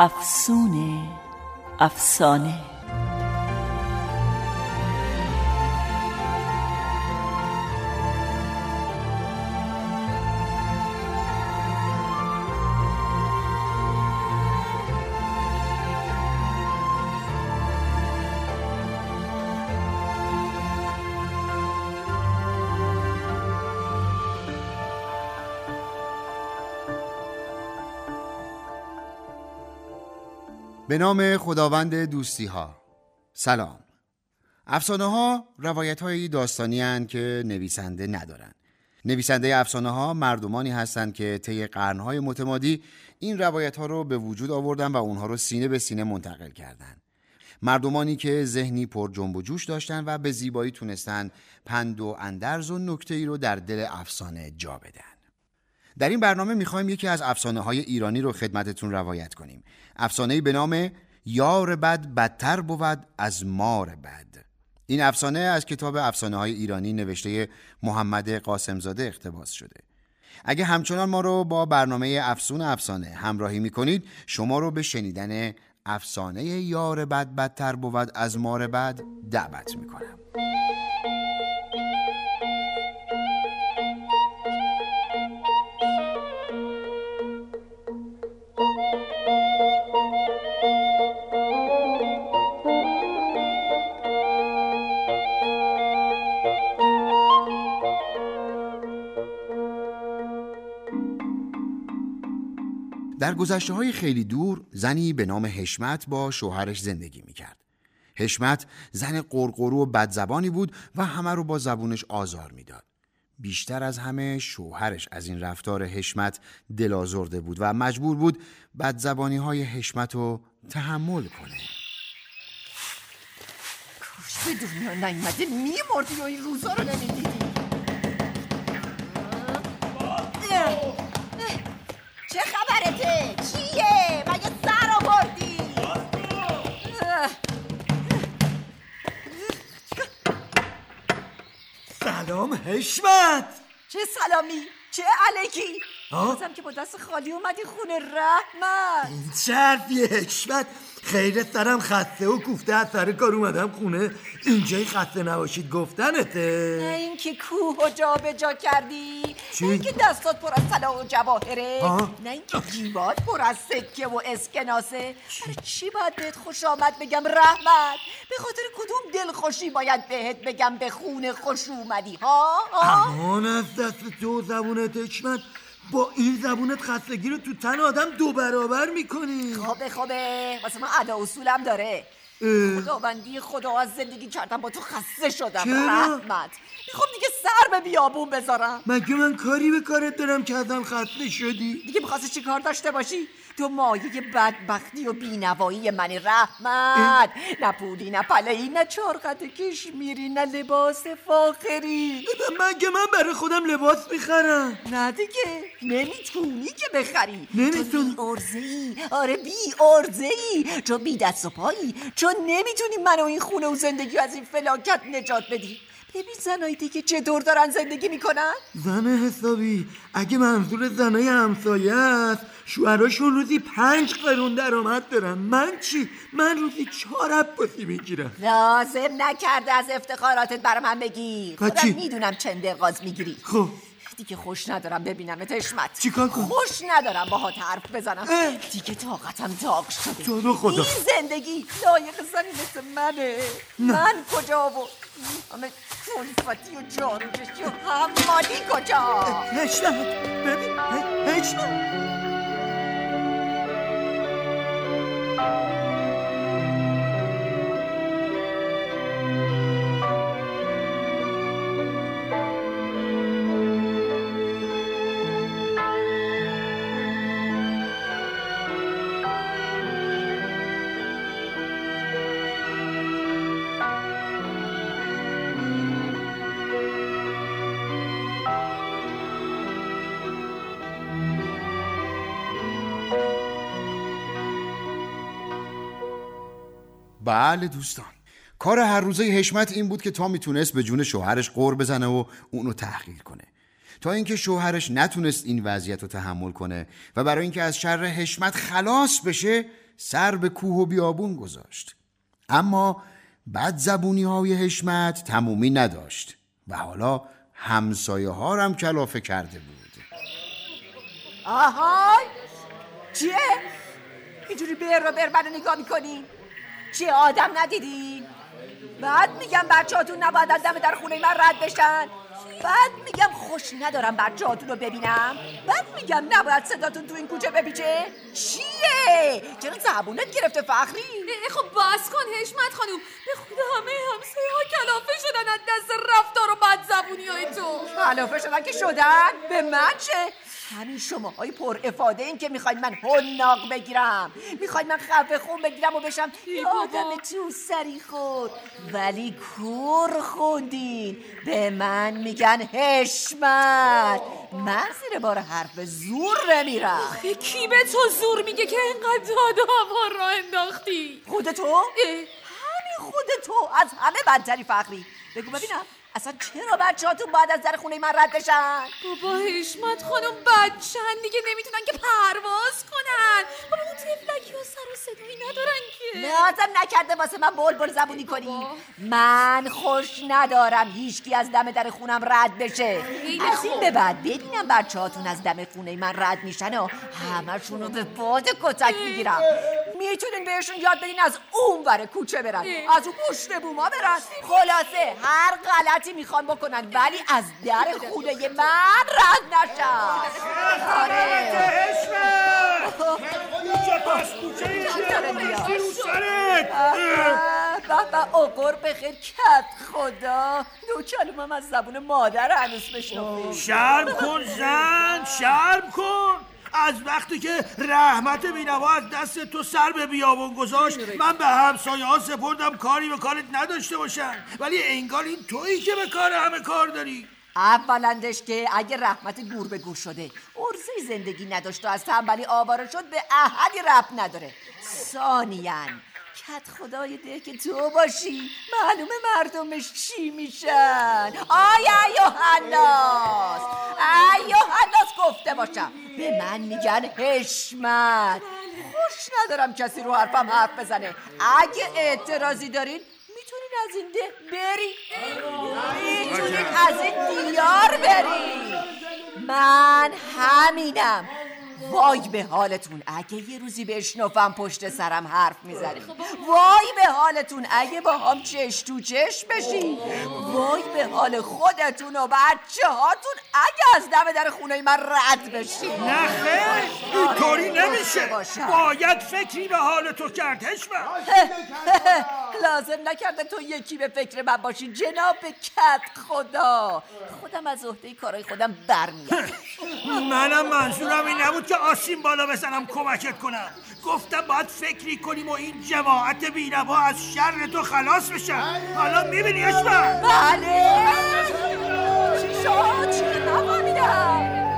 افسونه افسانه. به نام خداوند دوستی ها سلام. افسانه ها روایت های داستانی هستند که نویسنده ندارند. نویسنده افسانه ها مردمانی هستند که طی قرنهای متمادی این روایت ها رو به وجود آوردن و اونها رو سینه به سینه منتقل کردند. مردمانی که ذهنی پر جنب و جوش داشتن و به زیبایی تونستن پند و اندرز و نکته ای رو در دل افسانه جا بدن. در این برنامه می‌خوایم یکی از افسانه های ایرانی رو خدمتتون روایت کنیم. افسانه به نام یار بد بدتر بود از مار بد. این افسانه از کتاب افسانه های ایرانی نوشته محمد قاسمزاده اقتباس شده. اگه همچنان ما رو با برنامه افسون افسانه همراهی می‌کنید شما رو به شنیدن افسانه یار بد بدتر بود از مار بد دعوت می‌کنم. گذشته های خیلی دور زنی به نام حشمت با شوهرش زندگی می‌کرد. حشمت زن قرقرو و بدزبانی بود و همه رو با زبونش آزار می‌داد. بیشتر از همه شوهرش از این رفتار حشمت دلازرده بود و مجبور بود بدزبانی های حشمت رو تحمل کنه. کاش به دنیا نیومده میمردی و این روزا رو نمی‌دیدی سلام حشمت چه سلامی؟ چه علکی؟ بازم که با دست خالی اومدی خونه رحمت! این چه حرفیه حشمت! خیر سرم خسته و کوفته از سر کار اومدم خونه. اینجای خسته نباشید نه گفتنته اینکه کوه و جا به جا کردی. چی؟ نه اینکه دستات پر از طلا و جواهره. نه اینکه جیبات پر از سکه و اسکناسه. برای چی باید بهت خوش آمد بگم رحمت؟ به خاطر کدوم دلخوشی باید بهت بگم به خونه خوش اومدی ها, ها؟ امان از دست تو زبونت حشمت. با این زبونت خستگی رو تو تن آدم دو برابر می‌کنی. خوبه خوبه. واسه من ادا اصولم داره. خداوندی خدا از زندگی کردم با تو خسته شدم. چرا؟ رحمت. می‌خوام دیگه سر به بیابون بذارم. مگه من کاری به کارت دارم که ازم خسته شدی؟ دیگه می‌خواستی چی کار داشته باشی؟ تو مایه بدبختی و بینوایی من رحمت. نه پولی نه پلهی نه چارقت کشمیری نه لباس فاخری. مگه من برای خودم لباس می‌خرم؟ نه دیگه نمی‌تونی که بخری. نمی‌تونی. تو بی ای آره بی ارزه ای چون بی دست و پایی. چون نمی‌تونی منو این خونه و زندگی از این فلاکت نجات بدی. ببین زنایی دیگه چطور دارن زندگی می‌کنن؟ زن حسابی اگه منظور زنای همسایه است شوهراشون روزی پنج قرون درآمد دارن. من چی؟ من روزی چهار عباسی می‌گیرم. لازم نکرده از افتخاراتت برا من بگی خودم؟ می‌دونم چند قاز می‌گیری. خب. دیگه خوش ندارم ببینم حشمت چیکار کنم؟ خوش ندارم باهات حرف بزنم. اه. دیگه طاقتم داغ شده. تو خدا. این زندگی لایق زنی مثل منه. من کجا و همه کنفتی و جاروکشی و حمالی کجا؟ حشمت ببین ه- حشمت بله دوستان. کار هر روزه حشمت این بود که تا می‌تونست به جون شوهرش قور بزنه و اونو تحقیر کنه. تا اینکه شوهرش نتونست این وضعیت رو تحمل کنه و برای اینکه از شر حشمت خلاص بشه سر به کوه و بیابون گذاشت. اما بد زبونی های حشمت تمومی نداشت و حالا همسایه ها هم کلافه کرده بود. آهای! چیه؟ اینجوری بر رو بر نگاه می‌کنی؟ چیه آدم ندیدین؟ بعد میگم بچهاتون نباید از دم در خونه من رد بشن بعد میگم خوش ندارم بچهاتون رو ببینم بعد میگم نباید صداتون تو این کوچه بپیچه چیه؟ چرا زبونت گرفته فخری؟ خب باز کن حشمت خانوم به خدا همه همسایه ها کلافه شدن از دست رفتار و بد زبونی های تو کلافه شدن که شدن؟ به من چه؟ همین شما های پر افاده این که می‌خواید من حناق بگیرم. می‌خواید من خفه خون بگیرم و بشم یه آدم تو سری خود. ولی کور خوندین. به من میگن حشمت. من زیر بار حرف زور نمیرم. کی به تو زور میگه که اینقدر داد و هوا را انداختی؟ خود تو؟ همین خود تو از همه بدتری فخری. بگو ببینم. اصلا چرا بچهاتون باید از در خونه من رد بشن؟ بابا حشمت خانم بچن دیگه نمی‌تونن که پرواز کنن. بابا اون تفلکی ها سر و صدایی ندارن که. لازم نکرده واسه من بول بول زبونی کنی. من خوش ندارم هیچکی از دم در خونم رد بشه. از این به بعد ببینم بچهاتون از دم خونه من رد میشن و همشون رو به باد کتک می‌گیرم. می‌تونین بهشون یاد بدین از اون ور کوچه برن. از اون پشت بوما برن. خلاصه هر غلطی می‌خوان بکنن ولی از در خونه من رد نشن. آره. بابا اوقر بخیر کت خدا. دو کلمم از زبون مادر هنوز بشنو شرم کن زن شرم کن. از وقتی که رحمت بینوا از دست تو سر به بیابون گذاشت من به همسایه ها سپردم کاری به کارت نداشته باشن. ولی انگار این تویی که به کار همه کار داری. اولندش که اگه رحمت گور به گور شده ارزه زندگی نداشت و از تنبلی آواره شد به احدی رب نداره. ثانیان کت خدای ده که تو باشی معلومه مردمش چی میشن؟ آی ایوهناس ایوهناس گفته باشم. به من میگن حشمت. خوش ندارم کسی رو حرفم حرف بزنه. اگه اعتراضی دارین می‌تونین از این ده بری می‌تونین از این دیار بری من همینم. وای به حالتون اگه یه روزی بشنفم پشت سرم حرف می‌زنی. وای به حالتون اگه با هم چش تو چش بشی وای به حال خودتون و بچه هاتون اگه از دم در خونه من رد بشی نه خیر اینطوری نمیشه. باید فکری به حال تو کرد حشمت لازم نکرده تو یکی به فکر من باشی. جناب کت خدا. خودم از عهده کارای خودم برمیاد منم منظورم این نبود که آسین بالا بزنم کمکت کنم. گفتم باید فکری کنیم و این جماعت بینوا از شر تو خلاص بشن حالا می‌بینی اشبر بله. چی شد؟ چی نفهمیدم؟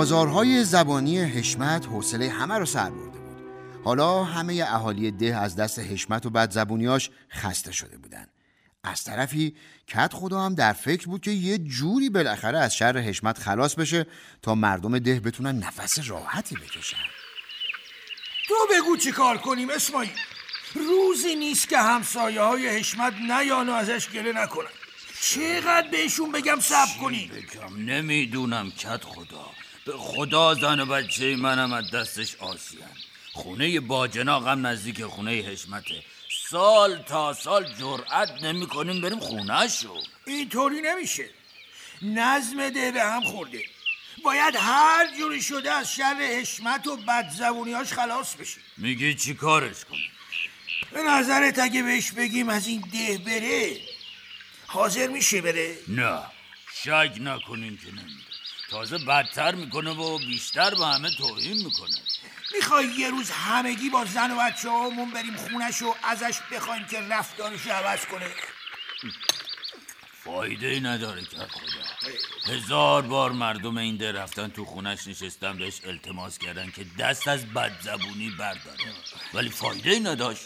آزارهای زبانی حشمت حوصله همه رو سر برده بود. حالا همه اهالی ده از دست حشمت و بدزبونیاش خسته شده بودن. از طرفی کت خدا هم در فکر بود که یه جوری بالاخره از شر حشمت خلاص بشه تا مردم ده بتونن نفس راحتی بکشن. تو بگو چی کار کنیم اسماعیل؟ روزی نیست که همسایه های حشمت نیان و ازش گله نکنن. چقدر بهشون بگم صبر کنی بگم؟ نمی‌دونم کت خدا. به خدا زن و بچه منم از دستش آسیم خونه باجناقم نزدیک خونه حشمته. سال تا سال جرأت نمی کنیم بریم خونه شو. اینطوری نمیشه. نظم ده به هم خورده. باید هر جوری شده از شر حشمت و بدزبونیاش خلاص بشی میگی چی کارش کنم به نظرت اگه بهش بگیم از این ده بره حاضر میشه بره؟ نه شک نکنین که نمیره تازه بدتر می‌کنه و بیشتر به همه توهین می‌کنه. می‌خوای یه روز همگی با زن و بچه همون بریم خونش و ازش بخوایم که رفتارش عوض کنه. فایده ای نداره که خدا. هزار بار مردم این ده رفتن تو خونش نشستن بهش التماس کردن که دست از بدزبونی برداره. ولی فایده ای نداشت.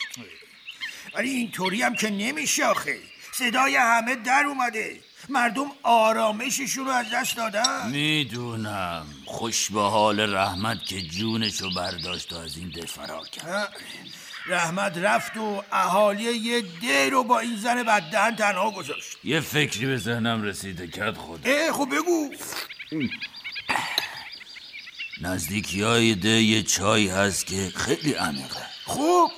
ولی اینطوری هم که نمیشه آخه. صدای همه در اومده. مردم آرامششون رو از دست دادن. می‌دونم. خوش به حال رحمت که جونشو برداشت و از این ده فرار کرد. رحمت رفت و اهالی یه ده رو با این زن بددهن تنها گذاشت. یه فکری به ذهنم رسیده کرد خدا. اه خب بگو. نزدیکی های ده یه چای هست که خیلی عمیقه. خب.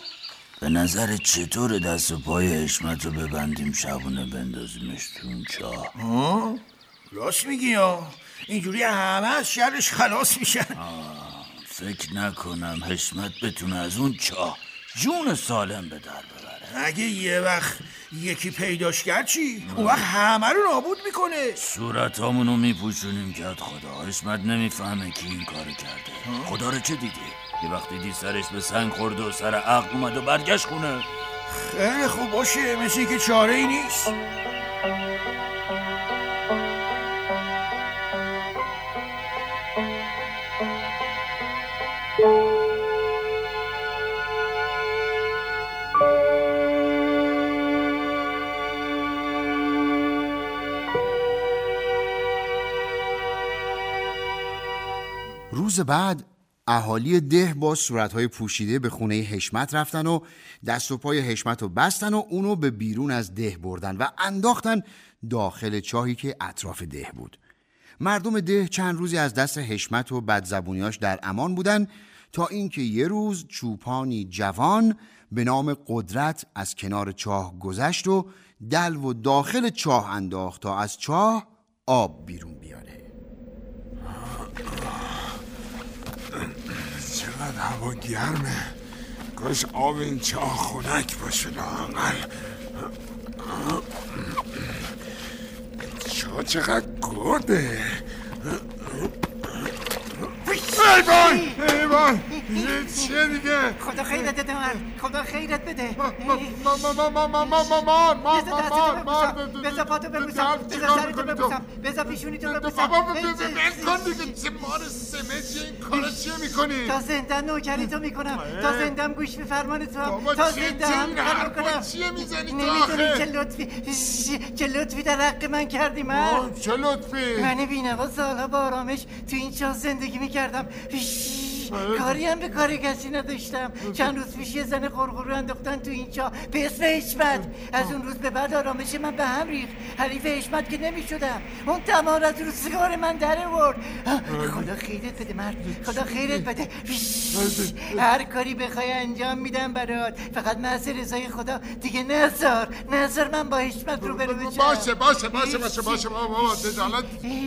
به نظر چطور دست و پای حشمت رو ببندیم شبونه بندازیمش تو اون چاه؟ ها؟ راست میگی ها. اینجوری همه از شرش خلاص میشن. فکر نکنم حشمت بتونه از اون چاه جون سالم به در ببره. اگه یه وقت یکی پیداش کرد چی؟ اون وقت همه رو نابود می‌کنه. صورت همونو میپوشونیم کرد خدا. حشمت نمی‌فهمه کی این کارو کرده. خدا رو چه دیدی؟ یه وقت دیدی سرش به سنگ خورد و سر عقل اومد و برگشت خونه. خیلی خوب باشه. مثل که چاره ای نیست. روز بعد اهالی ده با صورتهای پوشیده به خونه حشمت رفتن و دست و پای حشمت رو بستن و اونو به بیرون از ده بردن و انداختن داخل چاهی که اطراف ده بود. مردم ده چند روزی از دست حشمت و بدزبونیاش در امان بودن تا اینکه یه روز چوپانی جوان به نام قدرت از کنار چاه گذشت و دلو و داخل چاه انداخت تا از چاه آب بیرون بیاره. چقدر هوا گرمه. کاش آب این چاه خنک باشه لااقل. چاه چقدر گرده؟ ایوان ایوان چیه دیگه خدا خیرت بده من خدا خیرت بده ما ما ما ما ما ما ما ما دستتو مار ببوسم بذار پاتو ببوسم کار سرتو؟ ببوسم بذار پیشونیتو ببوسم بابا کن دیگه چه مار سمجی این کارا چیه می‌کنی تا زنده نوکری تو می‌کنم تا زندم گوش به فرمان تو بابا تا چه زنده چه هم کار می‌کنم چیه می‌زنی تو آخه؟ چه لطفی چه لطفی در حق من کردی من چه لطفی من بینوا سالها با آرامش تو این چاه زندگی می‌کردم 嘘。کاری هم به کار کسی نداشتم چند روز پیش یه زن قرقرو انداختن تو این چاه به اسم حشمت از اون روز به بعد آرامش من به هم ریخت حریف حشمت که نمی‌شدم اون تمام از روزگار من در ورد خدا خیرت بده مرد خدا خیرت بده هر کاری بخوای انجام میدم برات فقط محض رضای خدا دیگه نزار نزار من با حشمت رو برو بشم باشه باشه باشه باشه باشه بابا دجالت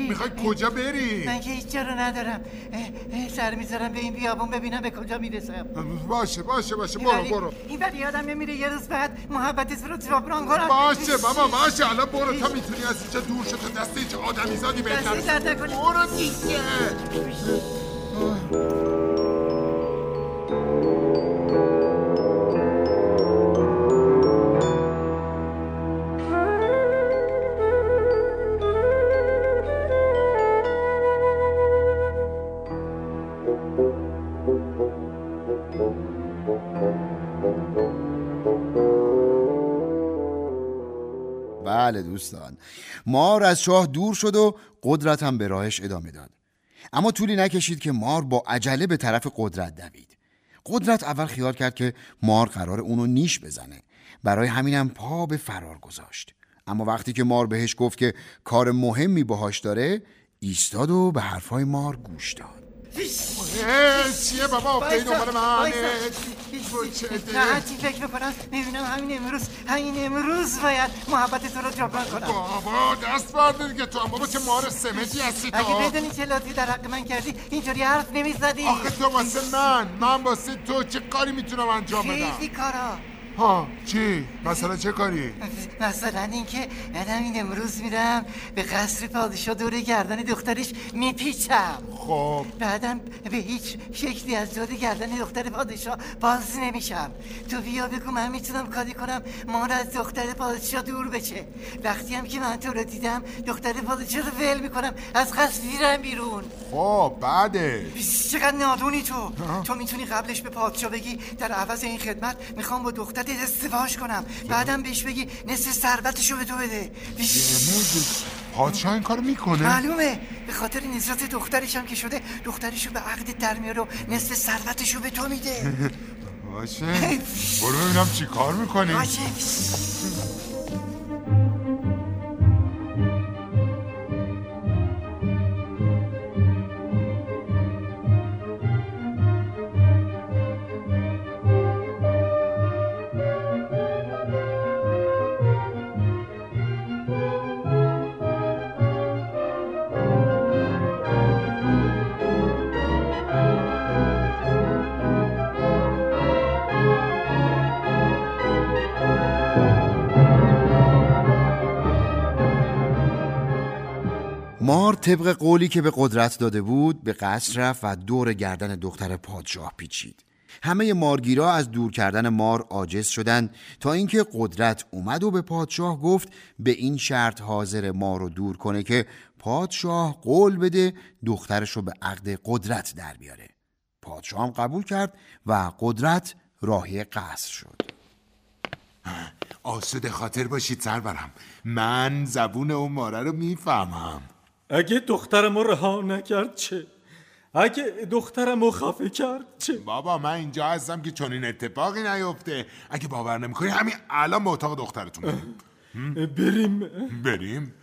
می‌خوای کجا بری من که هیچ جا رو ندارم سر می‌ذارم به این بیابون ببینم به کجا می‌رسم. باشه باشه باشه. برو برو. این ولی یادم نمیره یه روز بعد محبت رو جبران کنم باشه بابا باشه. الان برو. تا می‌تونی از اینجا دور شد تا دست هیچ آدمیزادی بهت دستی نرسه. درد نکنی. برو دیگه. دوستان. مار از چاه دور شد و قدرت هم به راهش ادامه داد. اما طولی نکشید که مار با عجله به طرف قدرت دوید. قدرت اول خیال کرد که مار قرار اونو نیش بزنه. برای همینم پا به فرار گذاشت. اما وقتی که مار بهش گفت که کار مهمی باهاش داره ایستاد و به حرفای مار گوش داد. چیه بابا؟ افتادی دنبال من. راحتی فکر بکنم می‌بینم همین امروز همین امروز باید محبت تو رو جبران کنم. بابا دست برداری که تو بابا چه مار سمجی هستی تو. اگه بدونی چه لطفی در حق من کردی اینطوری حرف نمی‌زدی. آخه تو واسه من من واسه تو چه کاری می‌تونم انجام بدم؟ خیلی کارا. ها. چی؟ مثلا چه کاری؟ مثلا اینکه من همین امروز میرم به قصر پادشاه دور گردن دخترش میپیچم. خب. بعدم به هیچ شکلی از دور گردن دختر پادشاه باز نمیشم. تو بیا بگو من می‌تونم کاری کنم ما رو از دختر پادشاه دور بشه. وقتی هم که من تو رو دیدم دختر پادشاه رو ول می‌کنم از قصر میرم بیرون. خب بعدش چقدر نادونی تو. تو می‌تونی قبلش به پادشاه بگی در عوض این خدمت می‌خوام با دخترت ازدواج کنم. بعدم بهش بگی نصف ثروتشو به تو بده. پادشاه این کارو می‌کنه؟ معلومه. به خاطر نزرت دخترشم که شده دخترشو به عقد در میاره و نصف ثروتشو به تو میده. باشه. برو ببینم چی کار می‌کنی. باشه. طبق قولی که به قدرت داده بود به قصر رفت و دور گردن دختر پادشاه پیچید. همه مارگیرا از دور کردن مار عاجز شدند تا اینکه قدرت اومد و به پادشاه گفت به این شرط حاضر مار رو دور کنه که پادشاه قول بده دخترش رو به عقد قدرت در بیاره. پادشاه هم قبول کرد و قدرت راهی قصر شد. آسوده خاطر باشید سرورم. من زبون اون ماره رو می‌فهمم. اگه دخترم رو رها نکرد چه؟ اگه دخترم رو خفه کرد چه؟ بابا من اینجا هستم که چنین اتفاقی نیفته. اگه باور نمی‌کنی همین الان به اتاق دخترتون بریم. بریم. بریم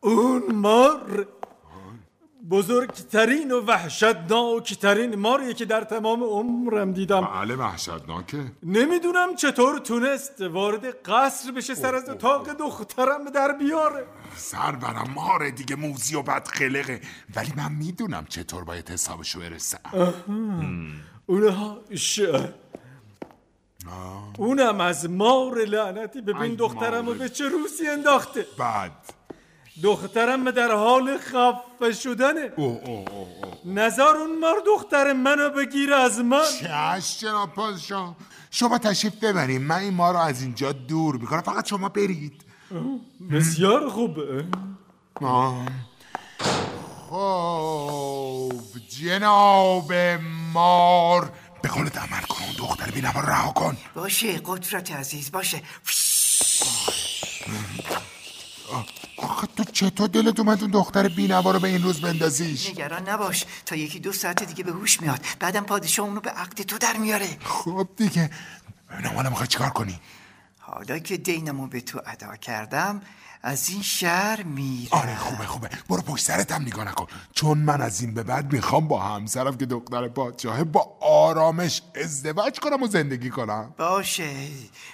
اون مار بزرگترین و وحشتناکترین ماریه که در تمام عمرم دیدم. بله وحشتناکه. نمی‌دونم چطور تونست وارد قصر بشه سر از اتاق دخترم در بیاره. سرورم ماره دیگه موزی و بد خلقه ولی من می‌دونم چطور باید حسابشو برسم اونها شه اونم از مار لعنتی. ببین دخترم رو. به چه روسی انداخته. بعد دخترم در حال خفه شدنه او او او او نظر اون مار دختر منو بگیر از من. چش جناب پادشاه؟ شما تشریف ببریم من این ما رو از اینجا دور می‌کنم. فقط شما برید. بسیار خوبه آه. خب جناب مار. به قولت عمل کن اون دختر بینم رها کن. باشه قدرت عزیز باشه آخه تو چطور دلت اومد اون دختر بینوا رو به این روز بندازیش؟ نگران نباش تا یکی دو ساعت دیگه به هوش میاد. بعدم پادشاه اونو به عقد تو در میاره. خب دیگه. ببینم حالا می‌خوای چیکار کنی؟ حالا که دینمو به تو ادا کردم از این شهر میرم. آره خوبه خوبه. برو پشت سرت هم نگاه نکن. چون من از این به بعد می‌خوام با همسرم که دختر پادشاهه با آرامش ازدواج کنم و زندگی کنم. باشه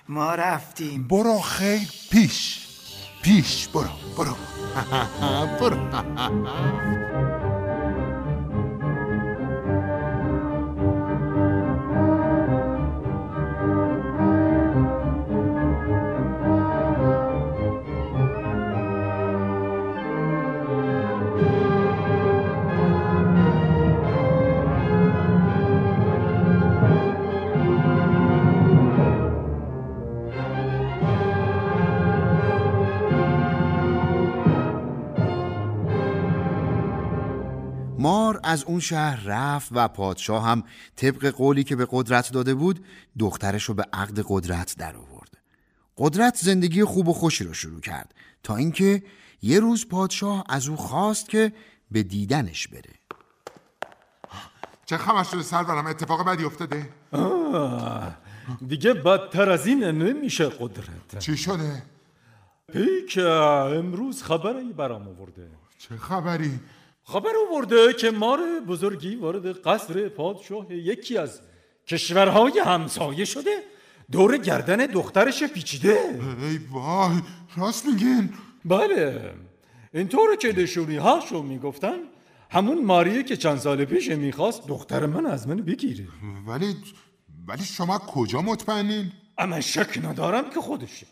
ما رفتیم. برو خیر پیش. پیش برو برو برو مار از اون شهر رفت و پادشاه هم طبق قولی که به قدرت داده بود دخترش رو به عقد قدرت در آورد قدرت زندگی خوب و خوشی رو شروع کرد تا اینکه یه روز پادشاه از او خواست که به دیدنش بره. چه خبر شده سرورم اتفاق بدی افتاده؟ آه، دیگه بدتر از این نمیشه قدرت. چی شده؟ پیک امروز خبری برام آورده. چه خبری؟ خبر آورده که مار بزرگی وارد قصر پادشاه یکی از کشورهای همسایه شده. دور گردن دخترش پیچیده. ای وای راست میگین. بله. اینطور که نشونی هاشو می‌گفتن همون ماریه که چند سال پیش می‌خواست دختر من از من بگیره. ولی ولی شما کجا مطمئنین؟ اما شک ندارم که خودشه.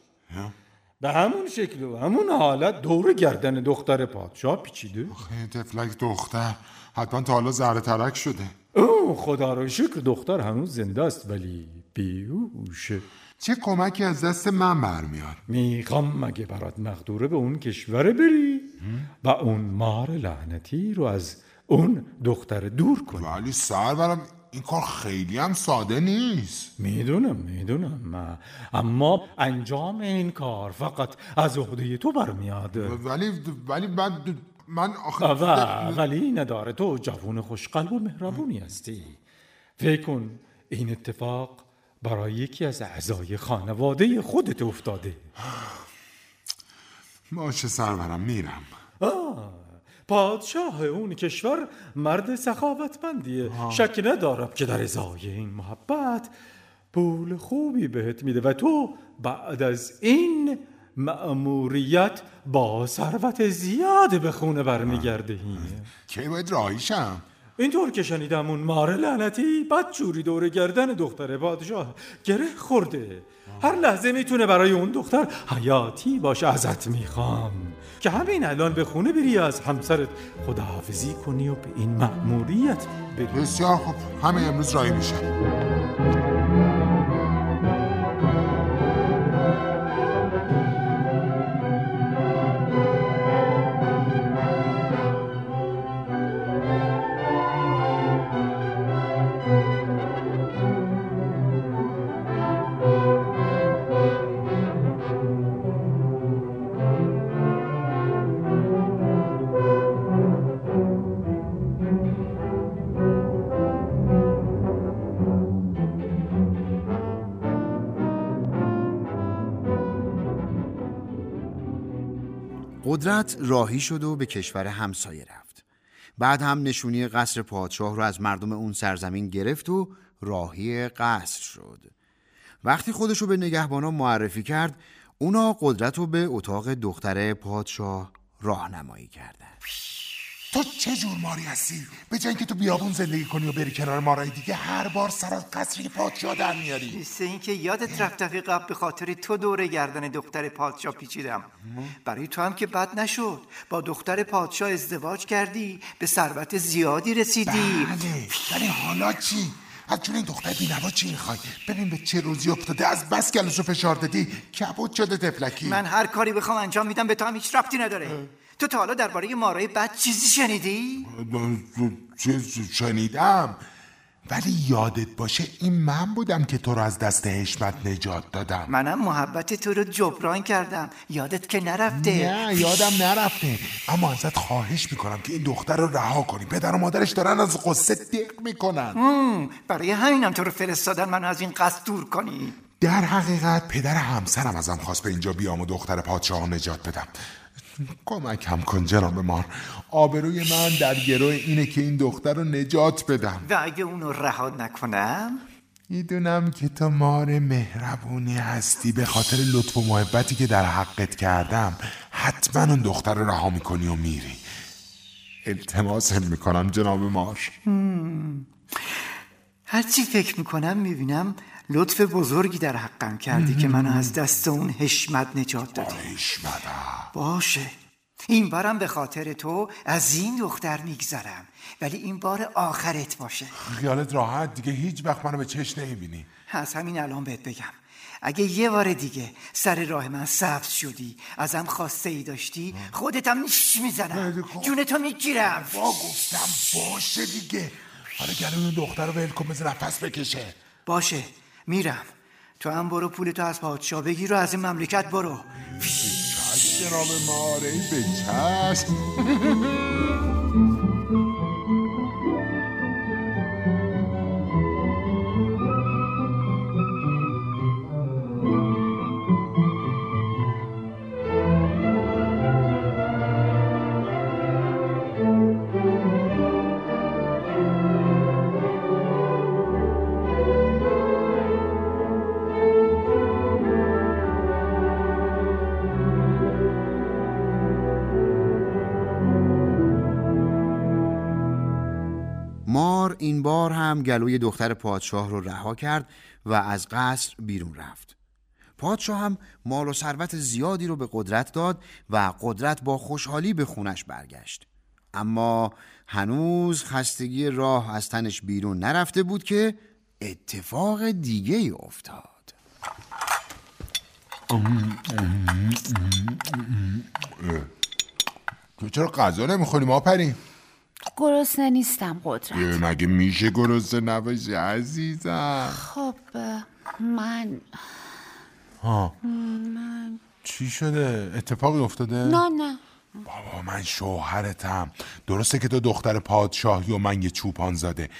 به همون شکل و همون حالت دور گردن دختر پادشاه پیچیده. خیلی تفلک دختر حتما تا حالا زهره ترک شده. او خدا رو شکر دختر هنوز زنده است ولی بیهوشه چه کمکی از دست من برمیاد؟ می‌خوام مگه برات مقدوره به اون کشور بری و اون مار لعنتی رو از اون دختر دور کنی؟ ولی سرورم این کار خیلی هم ساده نیست. می‌دونم می‌دونم. اما انجام این کار فقط از عهده تو برمیاد. ولی ولی من من آخه و ولی نداره تو جوون خوشقلب و مهربونی هستی. فکر کن این اتفاق برای یکی از اعضای خانواده خودت افتاده. باشه سرورم میرم. آه. پادشاه اون کشور مرد سخاوتمندیه. شک ندارم که در ازای این محبت پول خوبی بهت میده و تو بعد از این مأموریت با ثروت زیاد به خونه برمیگرده کی باید راهیشم؟ اینطور که شنیدم اون مار لعنتی بدجوری دور گردن دختر پادشاه گره خورده. هر لحظه می‌تونه برای اون دختر حیاتی باشه ازت می‌خوام. که همین الان به خونه بری از همسرت خداحافظی کنی و به این مأموریت بری. بسیار خوب. همه امروز راهی میشم قدرت راهی شد و به کشور همسایه رفت. بعد هم نشونی قصر پادشاه رو از مردم اون سرزمین گرفت و راهی قصر شد. وقتی خودش رو به نگهبانا معرفی کرد اونا قدرت رو به اتاق دختر پادشاه راهنمایی کردن. تو چه جور ماری هستی؟ به جای اینکه تو بیابون زندگی کنی و بری کنار مارای دیگه هر بار سر از قصری پادشاه در میاری. مثل اینکه یادت رفت دفعه قبل به خاطر تو دور گردن دختر پادشاه پیچیدم. برای تو هم که بد نشد. با دختر پادشاه ازدواج کردی به ثروت زیادی رسیدی. بله ولی حالا چی؟ از جون این دختر بینوا چی می‌خوای؟ ببین به چه روزی افتاده از بس گلوشو فشار دادی کبود شده تفلکی من هر کاری بخوام انجام میدم به تو هم هیچ ربطی نداره. تو تا حالا درباره مارای بد چیزی شنیدی؟ چیز شنیدم. ولی یادت باشه این من بودم که تو رو از دست حشمت نجات دادم. منم محبت تو رو جبران کردم. یادت که نرفته. نه یادم نرفته. اما ازت خواهش می‌کنم که این دختر رو رها کنی. پدر و مادرش دارن از قصه دق می‌کنن. برای همینم تو رو فرستادن منو از این قصد دور کنی. در حقیقت پدر همسرم ازم خواست به اینجا بیام و دختر پادشاه نجات بدم. کمکم کن جناب مار. آبروی من در گروه اینه که این دختر رو نجات بدم. و اگه اونو رها نکنم؟ می‌دونم که تو مار مهربونی هستی. به خاطر لطف و محبتی که در حقت کردم حتما اون دختر رو رها می‌کنی و میری. التماس می‌کنم جناب مار. هرچی فکر می‌کنم می‌بینم لطف بزرگی در حقم کردی که منو از دست اون حشمت نجات دادی. باشه. این بارم به خاطر تو از این دختر میگذرم. ولی این بار آخرت باشه. خیالت راحت دیگه هیچ وقت منو به چش نمی‌بینی. از همین الان بهت بگم. اگه یه بار دیگه سر راه من سبز شدی ازم خواسته ای داشتی خودتم نیش می‌زنم. جونتو می‌گیرم. با گفتم باشه دیگه. حالا گلوی اون دختر رو ول کن بزن نفس بکشه. باشه. میرم. تو هم برو پولتو از پادشاه بگیر و از این مملکت برو. جناب ماره به هم گلوی دختر پادشاه رو رها کرد و از قصر بیرون رفت. پادشاه هم مال و ثروت زیادی رو به قدرت داد و قدرت با خوشحالی به خونش برگشت. اما هنوز خستگی راه از تنش بیرون نرفته بود که اتفاق دیگه افتاد. تو چرا غذا نمی‌خوری ما؟ گرسنه نیستم قدرت. مگه میشه گرسنه نباشی عزیزم؟ خب من ها چی شده؟ اتفاقی افتاده؟ نه نه. بابا من شوهرتم. درسته که تو دختر پادشاهی و من یه چوپان زاده.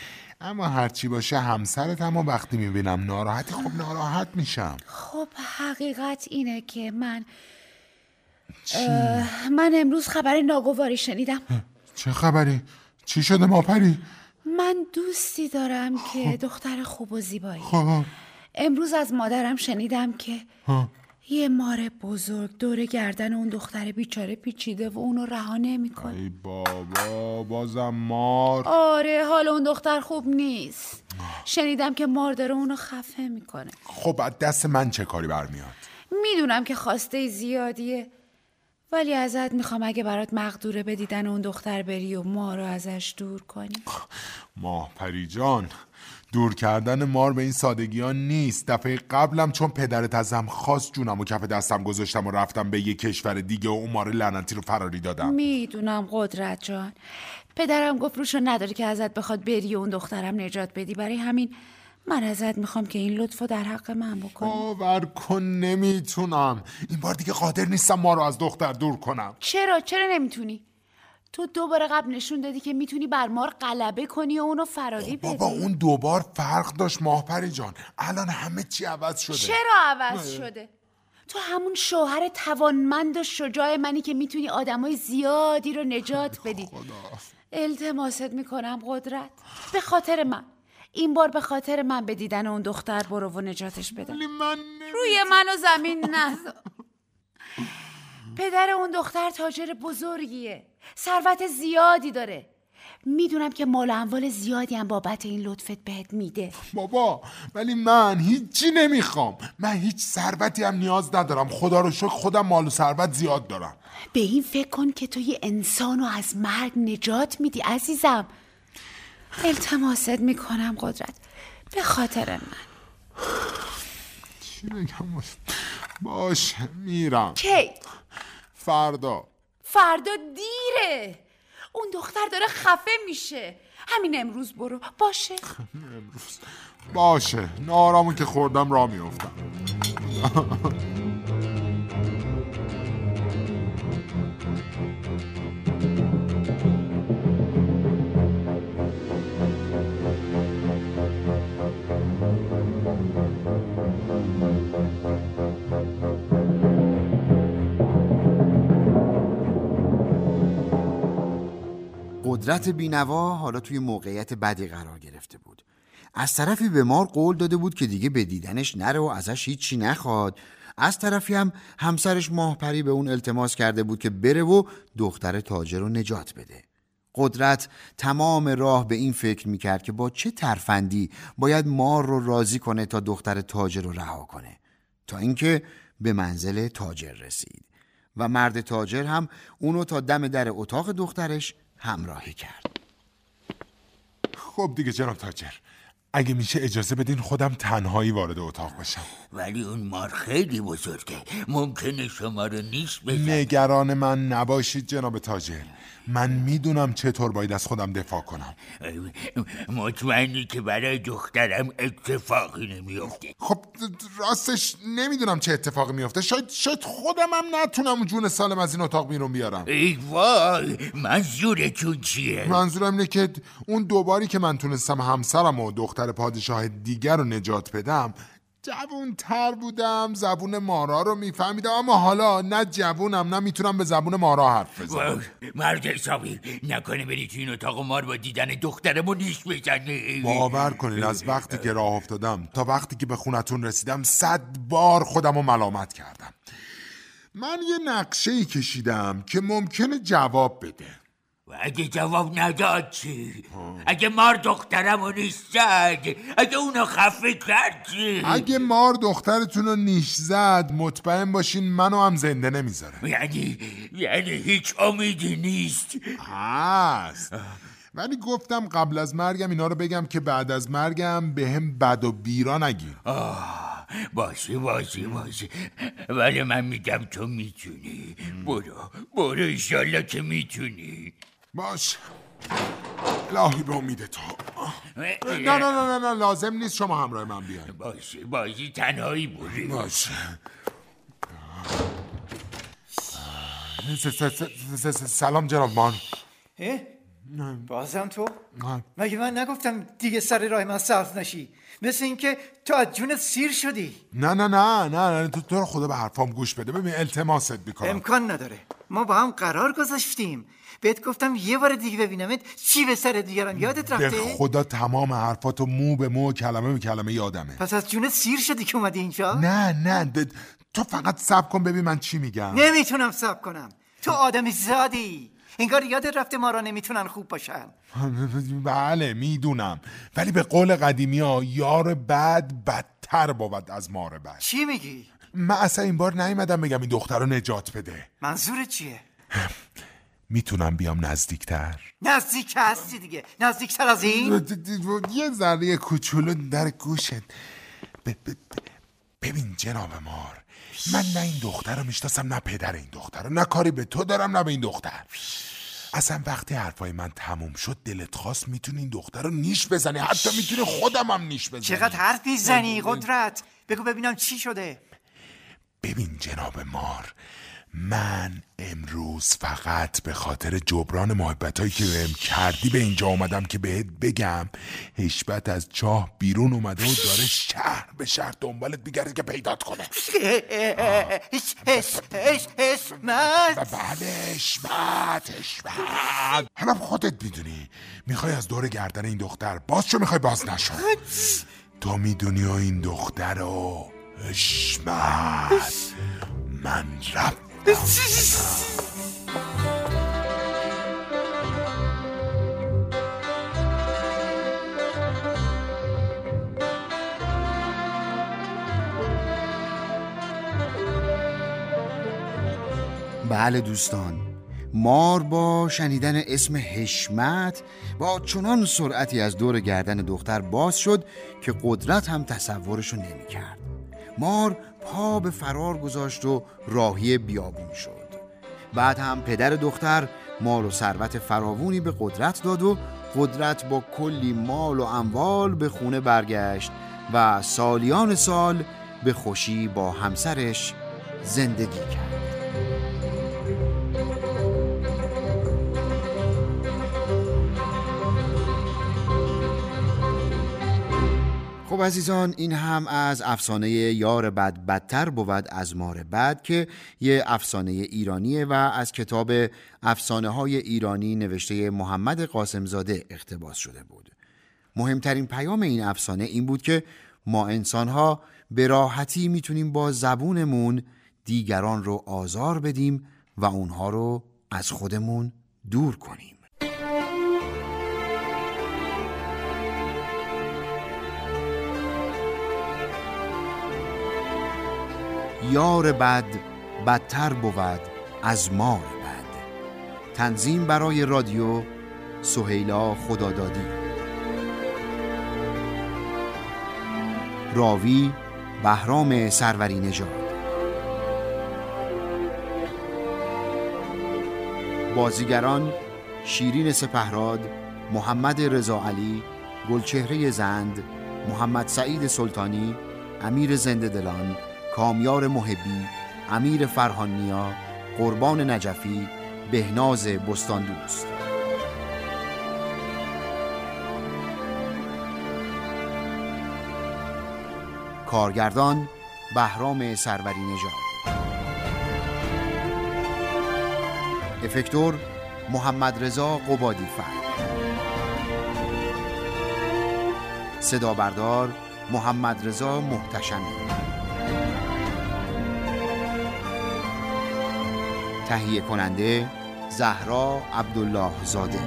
اما هرچی باشه همسرتم و وقتی می‌بینم ناراحتی خب ناراحت میشم. خب حقیقت اینه که من من امروز خبر ناگواری شنیدم. چه خبری؟ چی شده ما پری؟ من دوستی دارم که دختر خوب و زیبایی. خب. امروز از مادرم شنیدم که ها. یه مار بزرگ دور گردن اون دختر بیچاره پیچیده و اونو رها نمی‌کنه. ای بابا بازم مار. آره حال اون دختر خوب نیست. شنیدم که مار داره اونو خفه می‌کنه. خب از دست من چه کاری برمیاد؟ می‌دونم که خواسته زیادیه. ولی ازت می‌خوام اگه برات مقدوره به دیدن اون دختر بری و ما رو ازش دور کنی. ماه پری جان دور کردن مار به این سادگی ها نیست. دفعه قبلم چون پدرت ازم خواست جونم و کف دستم گذاشتم و رفتم به یه کشور دیگه و اون مار لعنتی رو فراری دادم. می‌دونم قدرت جان. پدرم گفت روشو نداری که ازت بخواد بری و اون دخترم نجات بدی. برای همین من ازت می‌خوام که این لطفو در حق من بکنی. باور کن نمی‌تونم. این بار دیگه قادر نیستم ما رو از دختر دور کنم. چرا؟ چرا نمی‌تونی؟ تو دوباره قبل نشون دادی که می‌تونی بر مار غلبه کنی و اونو فراری بدی بابا اون دوبار فرق داشت ماه پری جان. الان همه چی عوض شده. چرا عوض شده؟ تو همون شوهر توانمند و شجاع منی که می‌تونی آدمای زیادی رو نجات بدی. التماست می‌کنم قدرت. به خاطر من. این بار به خاطر من به دیدن اون دختر برو و نجاتش بده. من روی منو زمین نذار. پدر اون دختر تاجر بزرگیه. ثروت زیادی داره. می‌دونم که مال و اموال زیادی هم بابت این لطفت بهت میده. بابا ولی من هیچی نمی‌خوام. من هیچ ثروتی هم نیاز ندارم. خدا رو شکر خودم مال و ثروت زیاد دارم. به این فکر کن که تو یه انسان رو از مرگ نجات میدی عزیزم. التماست می‌کنم قدرت. به خاطر من. چی بگم باشه میرم. کی؟ فردا. فردا دیره. اون دختر داره خفه میشه. همین امروز برو. باشه. امروز. باشه. نارامو که خوردم را میفتم قدرت بینوا حالا توی موقعیت بدی قرار گرفته بود. از طرفی به مار قول داده بود که دیگه به دیدنش نره و ازش هیچی نخواد. از طرفی هم همسرش ماهپری به اون التماس کرده بود که بره و دختر تاجر رو نجات بده. قدرت تمام راه به این فکر می‌کرد که با چه ترفندی باید مار رو راضی کنه تا دختر تاجر رو رها کنه. تا اینکه به منزل تاجر رسید. و مرد تاجر هم اونو تا دم در اتاق دخترش همراهی کرد. خب دیگه جناب تاجر اگه میشه اجازه بدین خودم تنهایی وارد اتاق بشم. ولی اون مار خیلی بزرگه. ممکنه شما رو نیش بزن نگران من نباشید جناب تاجر. من می‌دونم چطور باید از خودم دفاع کنم. مطمئنی که برای دخترم اتفاقی نمیافته. خب راستش نمی‌دونم چه اتفاقی میفته شاید شاید خودم هم نتونم جون سالم از این اتاق بیرون بیارم. ای وای منظورتون چیه؟ منظورم اینه که اون دوباری که من تونستم همسرم و دختر پادشاه دیگر رو نجات بدم جوون تر بودم زبون مارا رو میفهمیدم اما حالا نه جوونم نه می‌تونم به زبون مارا حرف بزنم. مرد حسابی نکنه بری تو این اتاق مار با دیدن دخترمو نیش بزنی. باور کنین از وقتی که راه افتادم تا وقتی که به خونتون رسیدم صد بار خودم رو ملامت کردم. من یه نقشه ای کشیدم که ممکنه جواب بده. و اگه جواب نداد چی؟ اگه مار دخترم رو نیش زد اگه اونو خفه کرد چی؟ اگه مار دخترتون رو نیش زد مطمئن باشین منو هم زنده نمی‌ذاره. یعنی یعنی هیچ امیدی نیست. هست. ولی گفتم قبل از مرگم اینا رو بگم که بعد از مرگم به هم بد و بیرا نگین. آه باشه باشه باشه. ولی من میگم تو می‌تونی. برو برو ایشالله که می‌تونی. باش. الهی به امید تو. نه نه نه نه نه لازم نیست شما همراه من بیاین. باشه باشه تنهایی بری باشه سلام جناب مان؟ بازم تو؟ مگه من نگفتم دیگه سر راه من صرف نشی؟ مثل اینکه تو از جونت سیر شدی. نه نه نه نه نه تو, تو خدا به حرفام گوش بده. ببین التماست می‌کنم. امکان نداره. ما با هم قرار گذاشتیم. بهت گفتم یه بار دیگه ببینمت چی به سر دیگران یادت به رفته؟ خدا تمام حرفاتو مو به مو کلمه به کلمه یادمه. پس از جونت سیر شدی که اومدی اینجا؟ نه نه د- تو فقط سب کن ببین من چی میگم. نمی‌تونم سب کنم. تو آدمی زادی. انگار یادت رفته ما را نمی‌تونن خوب باشن. بله می‌دونم. ولی به قول قدیمی ها یار بد بدتر بود از مار بد. چی میگی؟ من اصلا این بار نیومدم بگم این دختر رو نجات بده. منظورت چیه؟ می‌تونم بیام نزدیکتر؟ نزدیک هستی دیگه. نزدیکتر از این؟ یه ذره کوچولو در گوشت. ببین جناب مار من نه این دختر رو می‌شناسم نه پدر این دختر رو. نه کاری به تو دارم نه به این دختر. اصلا وقتی حرفای من تموم شد دلت خواست می‌تونی این دختر رو نیش بزنی. حتی می‌تونی خودم هم نیش بزنی. چقدر حرف می‌زنی قدرت. بگو ببینم چی شده. ببین جناب مار من امروز فقط به خاطر جبران محبتهایی که بهم کردی به اینجا اومدم که بهت بگم هشبت از چاه بیرون اومده و داره شهر به شهر دنبالت میگرده که پیدات کنه. هش هش هش هش من بله هشبت هشبت حالا خودت می‌دونی می‌خوای از دور گردن این دختر باز چه می‌خوای باز نشو. تو می‌دونی و این دختر رو هشمت من رفتم بله دوستان. مار با شنیدن اسم حشمت با چنان سرعتی از دور گردن دختر باز شد که قدرت هم تصورشو نمی کرد مار پا به فرار گذاشت و راهی بیابون شد. بعد هم پدر دختر مال و ثروت فراوونی به قدرت داد و قدرت با کلی مال و اموال به خونه برگشت و سالیان سال به خوشی با همسرش زندگی کرد. خب عزیزان این هم از افسانه یار بد بدتر بود از مار بد که یه افسانه ایرانیه و از کتاب افسانه های ایرانی نوشته محمد قاسمزاده اقتباس شده بود. مهمترین پیام این افسانه این بود که ما انسانها به راحتی می‌تونیم با زبونمون دیگران رو آزار بدیم و اونها رو از خودمون دور کنیم. یار بد بدتر بود از مار بد. تنظیم برای رادیو سهیلا خدادادی. راوی بهرام سروری نژاد. بازیگران شیرین سپهراد محمد رضا علی گلچهره زند محمد سعید سلطانی امیر زنده دلان کامیار محبی امیر فرهانیا قربان نجفی بهناز بستان دوست کارگردان بهرام سروری نژاد. افکتور محمد رضا قبادی فرد. صدا بردار محمد رضا محتشمی. تهیه کننده زهرا عبدالله زاده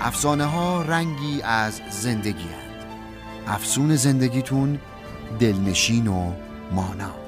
افسانه ها رنگی از زندگی هست. افسون زندگیتون دلنشین و مانا